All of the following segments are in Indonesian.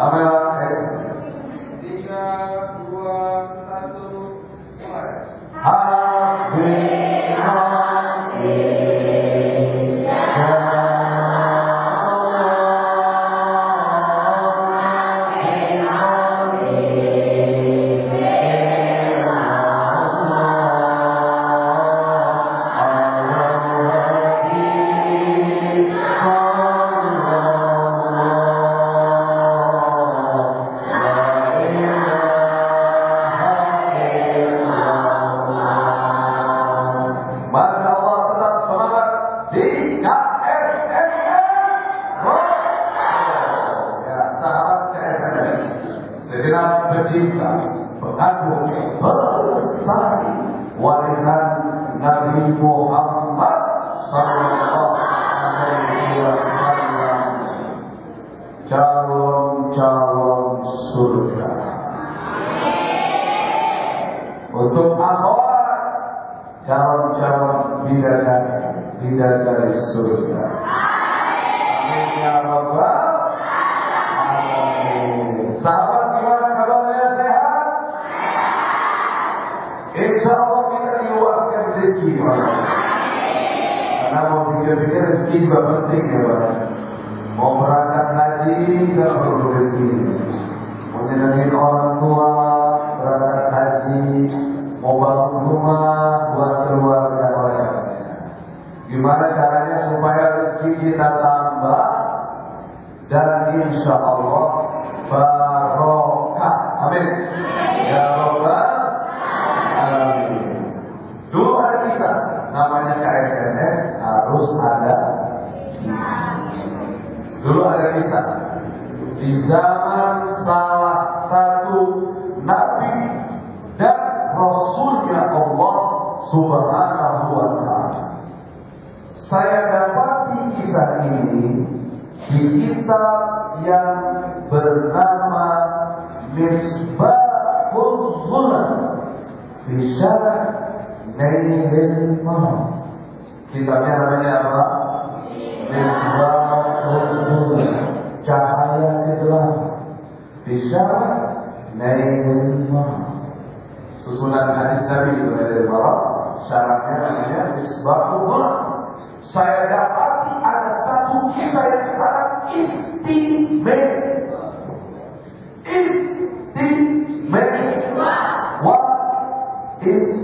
Amen. berlaku besar warisan Nabi Muhammad Sallallahu Alaihi Wasallam calon-calon surga. Untuk akhwat calon-calon bidadari bidadari surga. rezeki. Karena mau pikir-pikir rezeki juga penting ya Pak. Mau berangkat haji nggak perlu rezeki. Mau nyenengin orang tua, berangkat haji, mau bangun rumah buat keluarga orang. Gimana caranya supaya rezeki kita tambah dan insya Allah barokah. Amin. susunan hadis Nabi mulai dari bawah syaratnya namanya isbahullah saya dapati ada satu kisah yang sangat istimewa. Istimewa. What is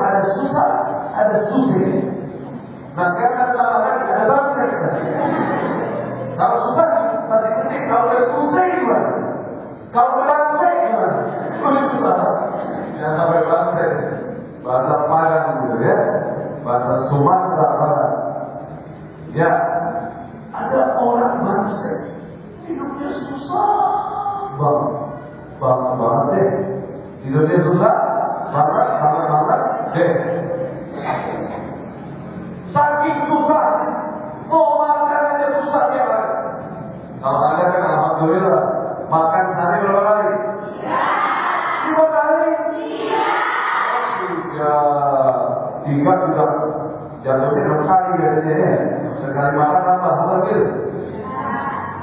على السوسة هذا السوسة. Tiga juga jatuh enam kali gajinya ya. Sekali makan apa? Hamil.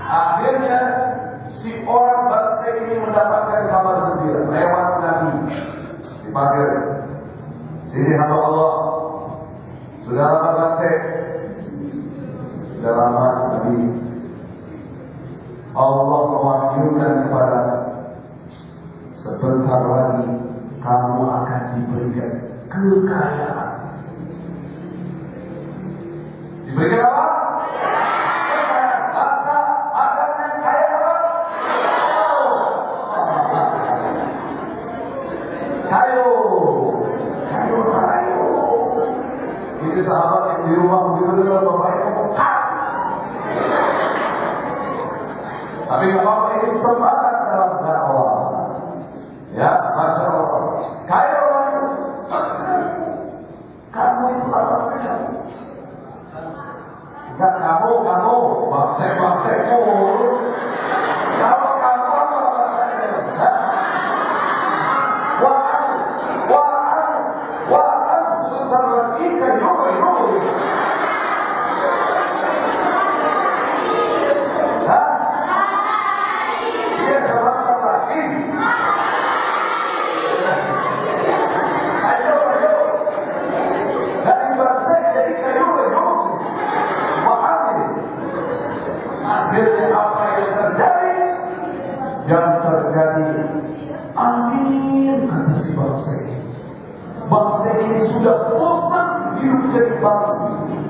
Akhirnya si orang bangsa ini mendapatkan kabar gembira lewat Nabi dipanggil. Sini hamba Allah. Sudah lama bangsa. Sudah lama Nabi. Allah mewakilkan kepada sebentar lagi kamu akan diberikan kekayaan Tapi kalau ini sempat dalam dakwah. Ya, masa Wow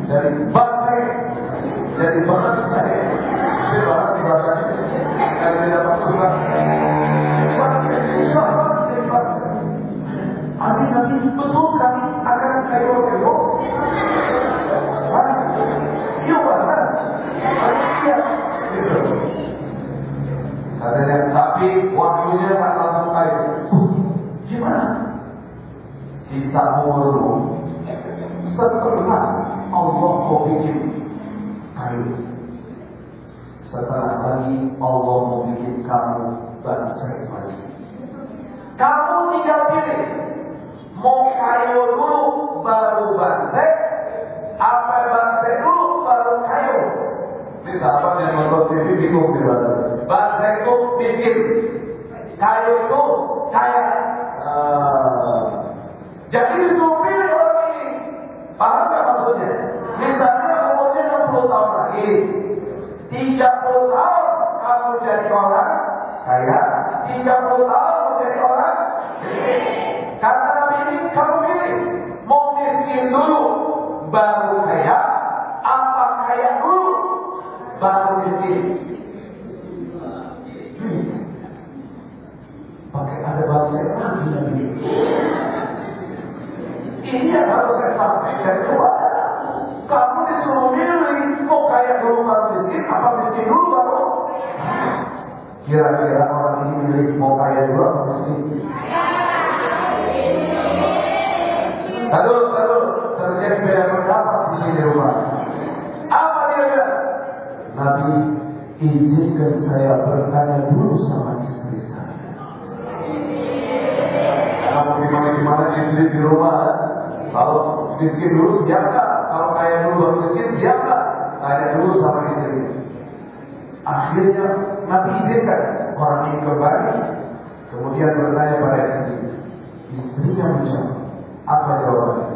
Dari bangsa dari bangsa Dari bangsa bahasa Yang tidak masuklah. Bangsa ini sahabat dari bangsa. Amin amin betul kan akan kayu. Iya mana? Iya. Katanya, tapi wahyunya tak langsung kayu. Gimana? Sisa umurmu setelah Allah mau bikin kayu. Setelah lagi Allah mau bikin kamu bangsa lagi. Kamu tinggal pilih. Mau kayu dulu baru bangsa, apa bangsa dulu baru kayu. Ini sahabat yang nonton TV bingung di Bangsa itu miskin, kayu itu kaya. Ah. jadi disuruh pilih orang ini. Paham nggak maksudnya? Misalnya umurnya 60 tahun lagi, 30 tahun kamu jadi orang kaya, 30 tahun kamu jadi orang miskin. Kata Nabi ini kamu pilih mau miskin dulu baru kaya, apa kaya dulu baru miskin. Hmm. Pakai ada bahasa lagi lagi. Ini yang harus saya sampaikan kepada kamu disuruh milih mau kaya dulu baru miskin, apa miskin dulu baru Kira-kira orang ini milih mau kaya dulu apa miskin? Lalu, lalu terjadi beda pendapat di sini rumah. Apa dia bilang? Nabi, izinkan saya bertanya dulu sama istri saya. Kalau gimana-gimana istri di rumah, kalau miskin dulu siap nggak? Kalau kaya dulu baru miskin siap nggak? Tanya dulu sama istri. Akhirnya Nabi izinkan orang ini kembali, kemudian bertanya pada istri. Istrinya menjawab, apa jawabannya?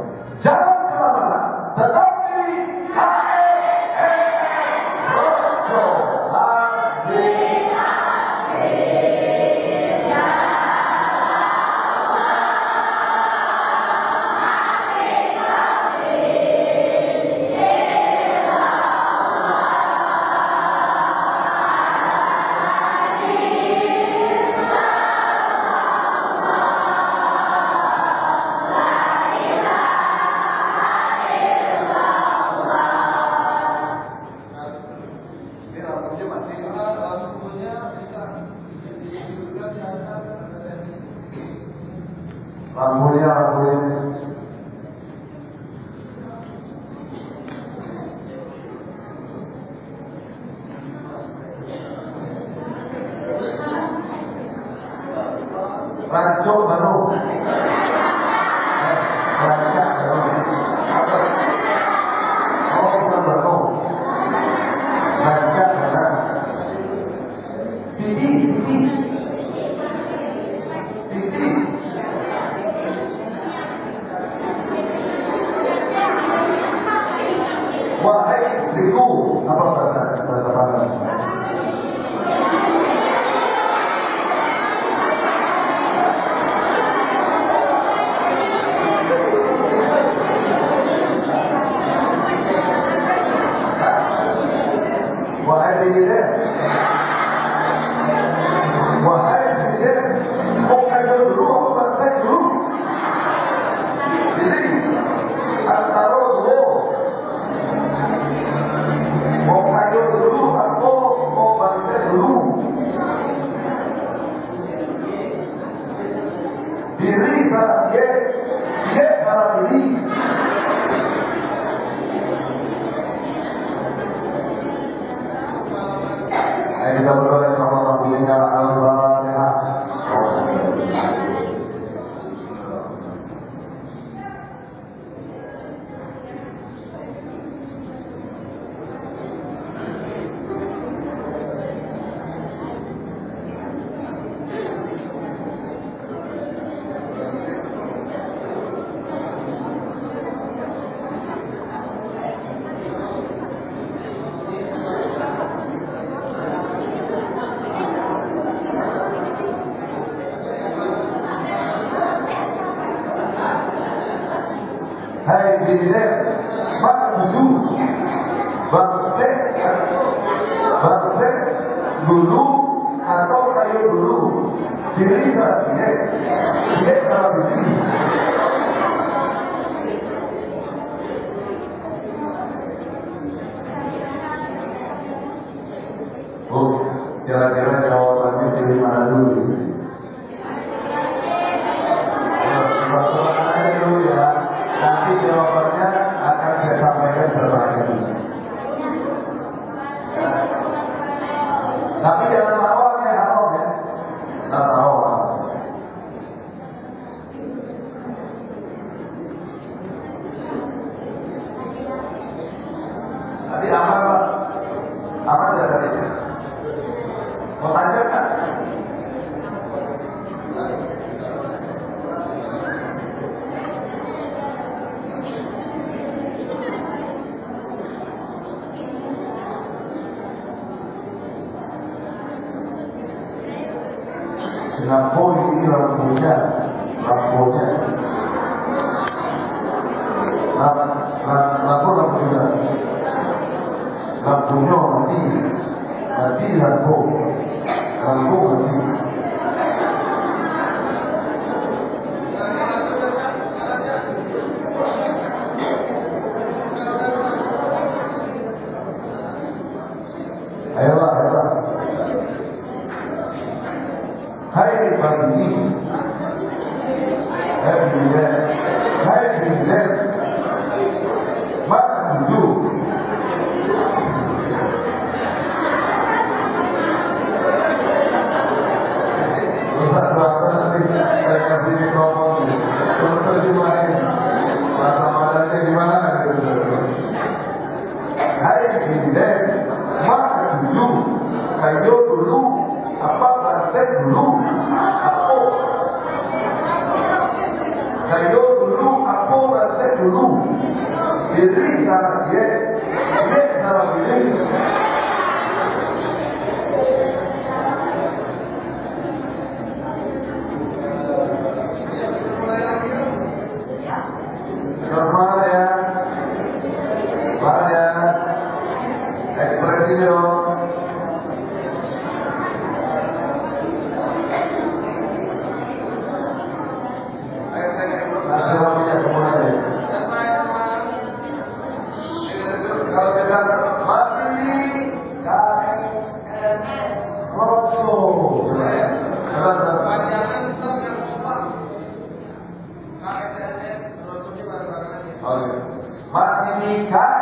Wahai istriku, apa bahasa bahasa Padang? jalan-jalan ayo dulu apa bahasa dulu apa ayo dulu apa bahasa dulu jadi dia Mas ninguém cai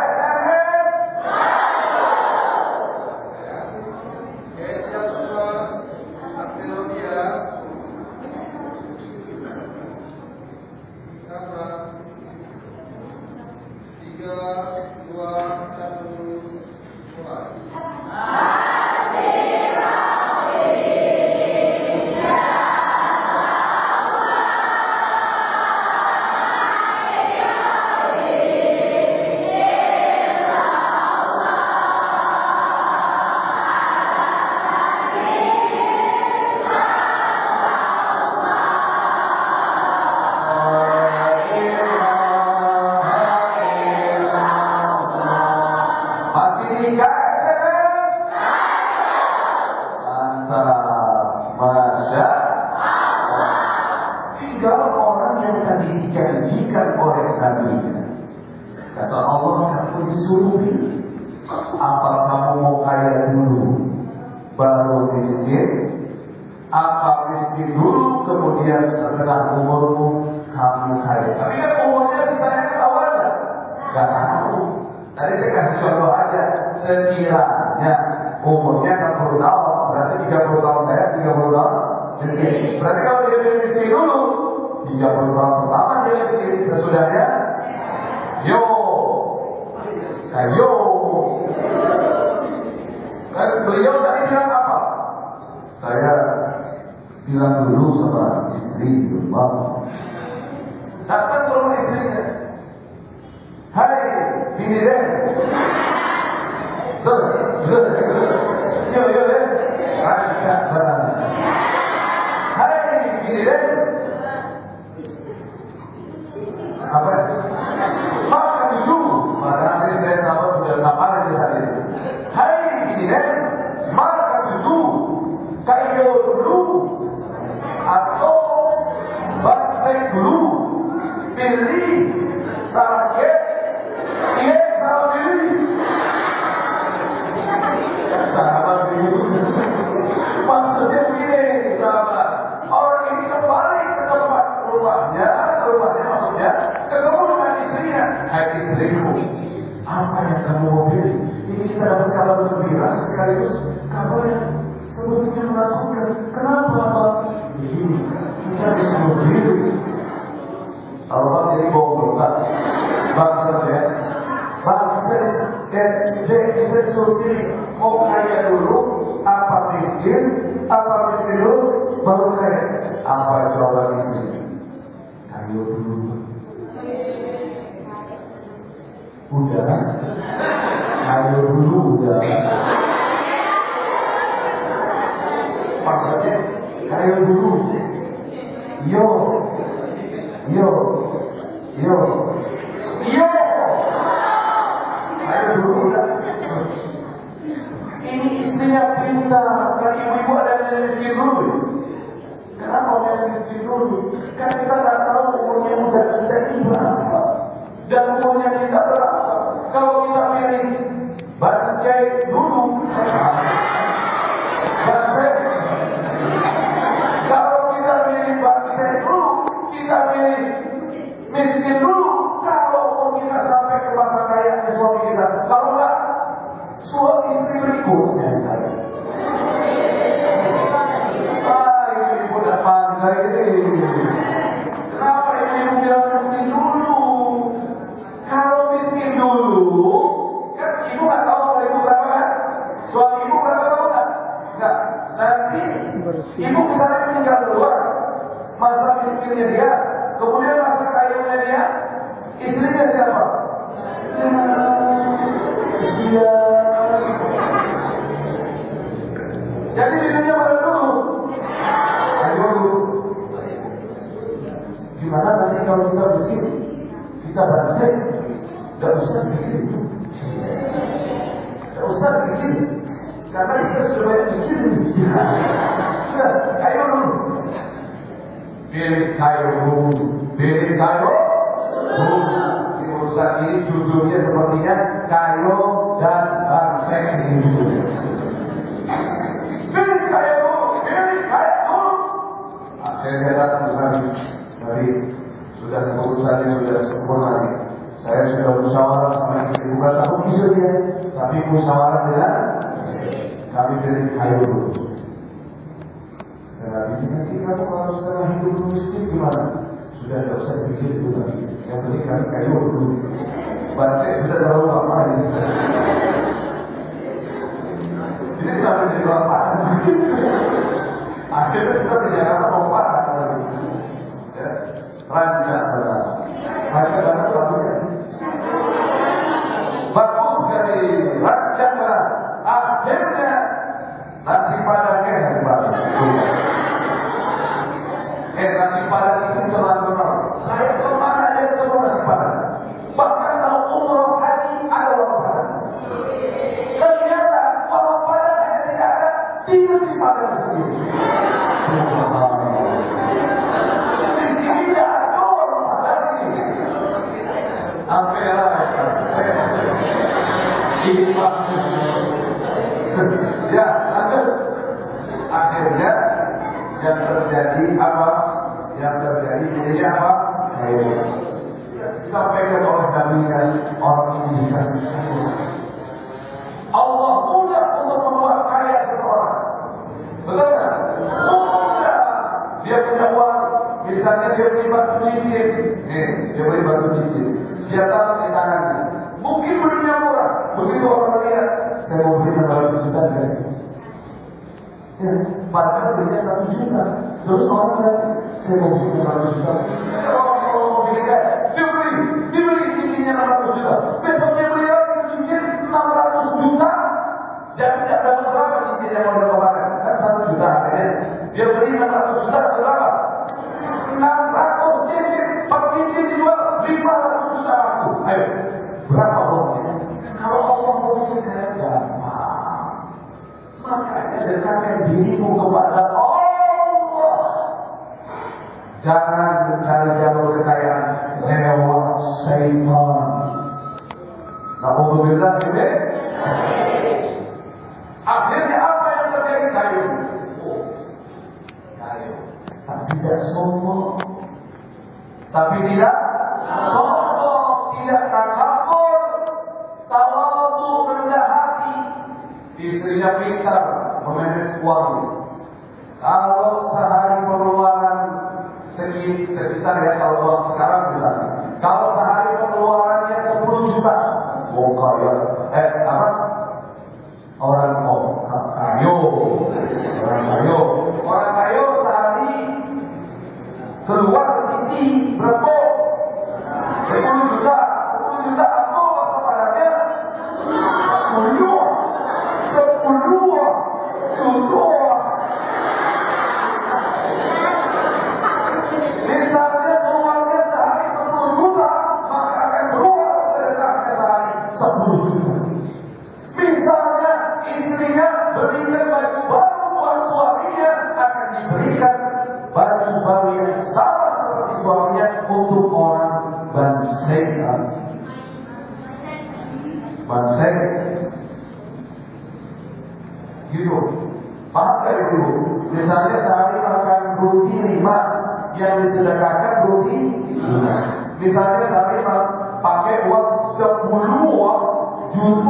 Hatta bunun ismini Hayır, dinle. Dur, dur. Melakukan. Kenapa kita disuruh ya. Ya, apa miskin, apa miskin dulu, baru kaya. Apa jawaban ini? Kayu dulu. Udah, kayu dulu udah. Maksudnya kayu dulu. Yo, yo, yo, yo. Kayu dulu udah. Ini istrinya perintah kan ibu-ibu ada yang miskin dulu. Kenapa orang miskin dulu? Kan kita tak tahu umurnya muda kita ini berapa. Dan umurnya kita berapa. Kalau kita pilih bangkai dulu. Bangkai. Kalau kita pilih bangkai dulu. Kita pilih miskin dulu. Kalau umur kita sampai ke masa kaya suami kita. Kalau enggak, suami istri berikutnya. Ah, ini udah pandai ini. Kenapa ini bilang miskin dulu? Kalau miskin dulu, kan ibu nggak tahu kalau ibu berapa kan? Suami ibu berapa tahu nggak? Nggak. Nanti ibu misalnya meninggal duluan, masa miskinnya dia, kemudian masa kayanya dia, istrinya siapa? Ya, dia. Jadi di dunia mana dulu? Ayo dulu. Gimana nanti kalau kita miskin? Kita bangsa, tidak usah bikin. Tidak usah bikin. Karena kita sudah banyak bikin. Sudah, ayo dulu. Pilih kayu dulu. Pilih kayu dulu. Di urusan ini judulnya sepertinya kayu dan bangsa ini judulnya. Pilih kayu dulu. Pilih kayu dulu. Akhirnya datang lagi dari sudah urusannya sudah sempurna nih. Saya sudah musyawarah sama istri bukan tahu kisahnya, tapi musyawarah dengan kami pilih kayu dulu. Dan nanti nanti kamu kalau sekarang hidup miskin gimana? Sudah tidak usah pikir itu lagi. Yang Baca sudah tahu apa ini. Kalau jadi bapak. Akhirnya kita tidak akan Akhirnya yang terjadi apa? Yang terjadi jadi apa? Ayo. Disampaikan oleh Nabi orang ini dikasih Allah. Mudah untuk membuat kaya seseorang. Betul nggak? Mudah. Dia punya uang. Misalnya dia beli batu cincin. Nih, dia beli batu cincin. Dia taruh di tangannya. Mungkin belinya murah. Begitu orang lihat, saya mau beli 600 juta guys. Ya, padahal belinya satu juta. Terus orang lihat, saya mau beli 600 juta. Kalau kalau mau beli guys, dia beli, dia beli cincinnya 600 juta. Besok dia beli lagi cincin 600 juta. Dan tidak dapat berapa cincin yang udah kemarin? Kan satu juta harganya. Dia beli 600 juta berapa? 600 cincin, per cincin dijual 500 juta laku. Ayo, berapa bonusnya? Kalau Allah memberi kaya gampang, makanya dekatkan dirimu kepada Allah. Jangan mencari jalur kekayaan lewat syaitan. Alhamdulillah ini. Oh.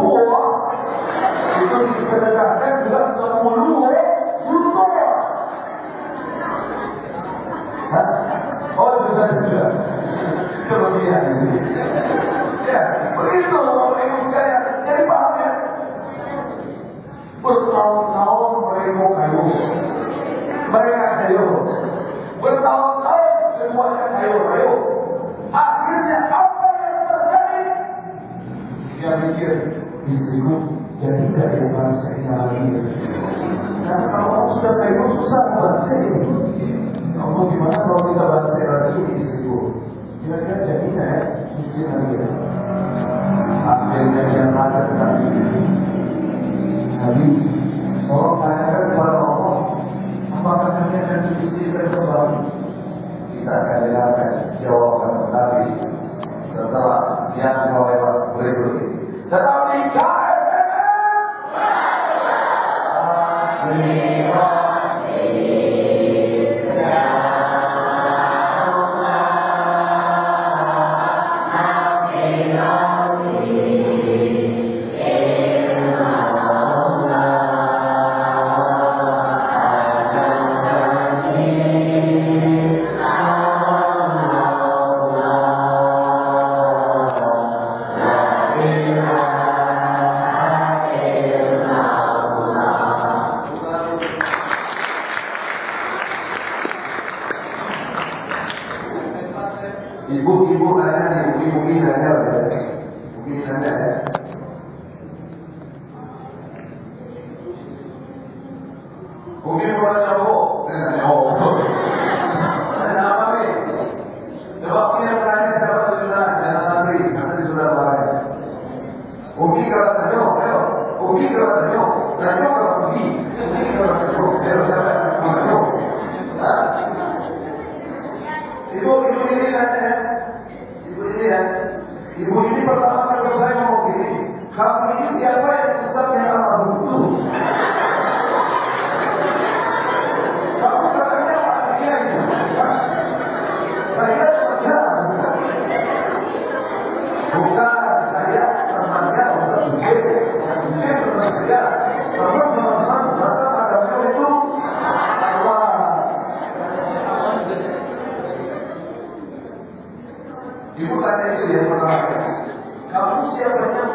Ibu kata itu dia mengatakan, kamu siapa yang